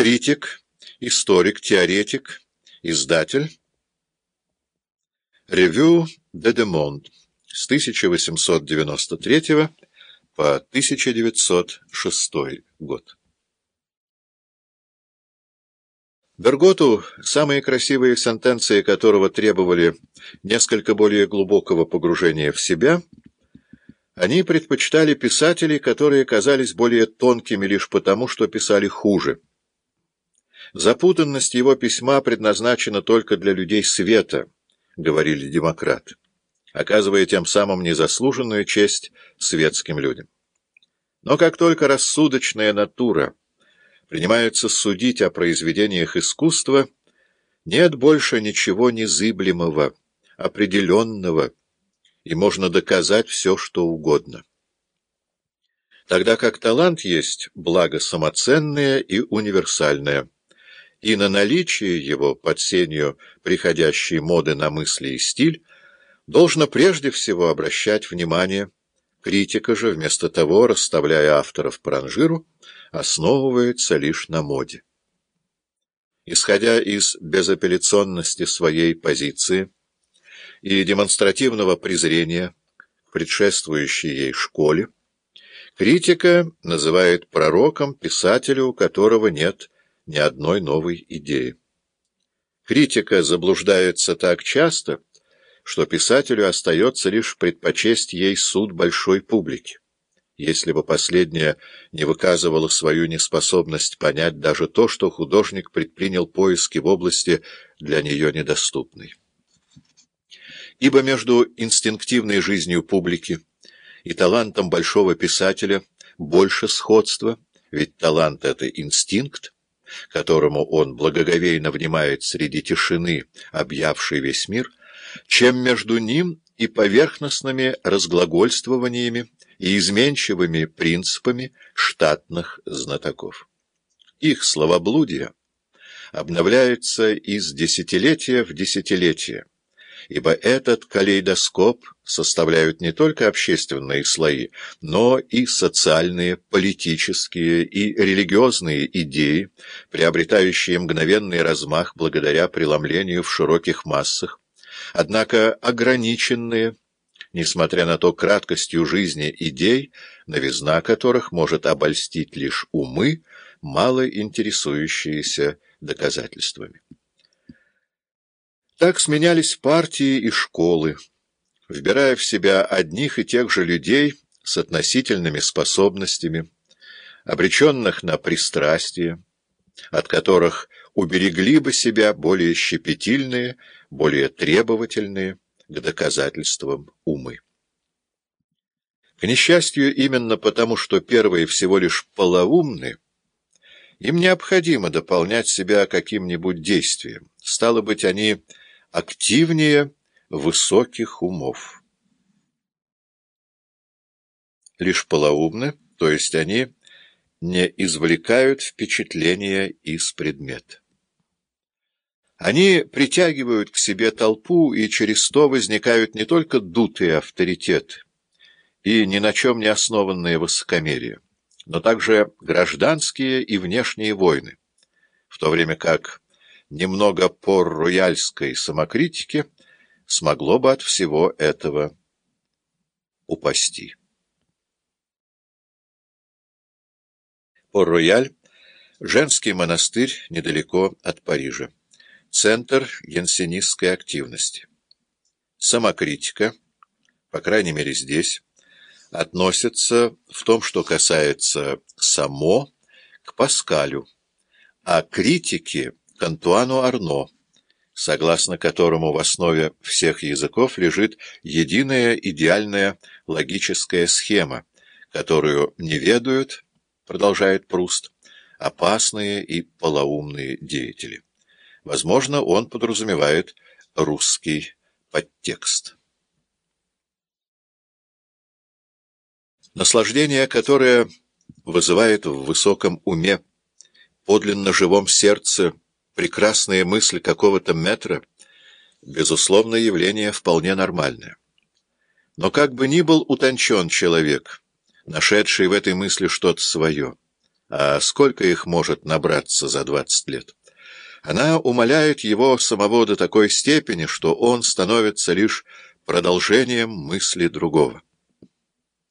критик, историк, теоретик, издатель. Ревю де Демонд с 1893 по 1906 год. Берготу, самые красивые сентенции которого требовали несколько более глубокого погружения в себя, они предпочитали писателей, которые казались более тонкими лишь потому, что писали хуже. Запутанность его письма предназначена только для людей света, говорили демократы, оказывая тем самым незаслуженную честь светским людям. Но как только рассудочная натура принимается судить о произведениях искусства, нет больше ничего незыблемого, определенного, и можно доказать все, что угодно. Тогда как талант есть благо самоценное и универсальное, и на наличие его под сенью приходящей моды на мысли и стиль должно прежде всего обращать внимание Критика же, вместо того, расставляя авторов по ранжиру, основывается лишь на моде. Исходя из безапелляционности своей позиции и демонстративного презрения к предшествующей ей школе, критика называет пророком писателя, у которого нет ни одной новой идеи. Критика заблуждается так часто, что писателю остается лишь предпочесть ей суд большой публики, если бы последняя не выказывала свою неспособность понять даже то, что художник предпринял поиски в области для нее недоступной. Ибо между инстинктивной жизнью публики и талантом большого писателя больше сходства, ведь талант — это инстинкт, которому он благоговейно внимает среди тишины, объявшей весь мир — чем между ним и поверхностными разглагольствованиями и изменчивыми принципами штатных знатоков. Их словоблудие обновляется из десятилетия в десятилетие, ибо этот калейдоскоп составляют не только общественные слои, но и социальные, политические и религиозные идеи, приобретающие мгновенный размах благодаря преломлению в широких массах, однако ограниченные, несмотря на то краткостью жизни идей, новизна которых может обольстить лишь умы, мало интересующиеся доказательствами. Так сменялись партии и школы, вбирая в себя одних и тех же людей с относительными способностями, обреченных на пристрастие, от которых уберегли бы себя более щепетильные, более требовательные к доказательствам умы. К несчастью, именно потому, что первые всего лишь полоумны, им необходимо дополнять себя каким-нибудь действием. Стало быть, они активнее высоких умов. Лишь полоумны, то есть они не извлекают впечатления из предмета. Они притягивают к себе толпу, и через то возникают не только дутые авторитеты и ни на чем не основанные высокомерие, но также гражданские и внешние войны, в то время как немного пор-рояльской самокритики смогло бы от всего этого упасти. Пор-рояль — женский монастырь недалеко от Парижа. Центр янсенистской активности. Самокритика, по крайней мере здесь, относится в том, что касается само, к Паскалю, а критики — к Антуану Арно, согласно которому в основе всех языков лежит единая идеальная логическая схема, которую не ведают, продолжает Пруст, опасные и полоумные деятели. Возможно, он подразумевает русский подтекст. Наслаждение, которое вызывает в высоком уме, подлинно живом сердце, прекрасные мысли какого-то метра, безусловно, явление вполне нормальное. Но как бы ни был утончен человек, нашедший в этой мысли что-то свое, а сколько их может набраться за двадцать лет? Она умоляет его самого до такой степени, что он становится лишь продолжением мысли другого.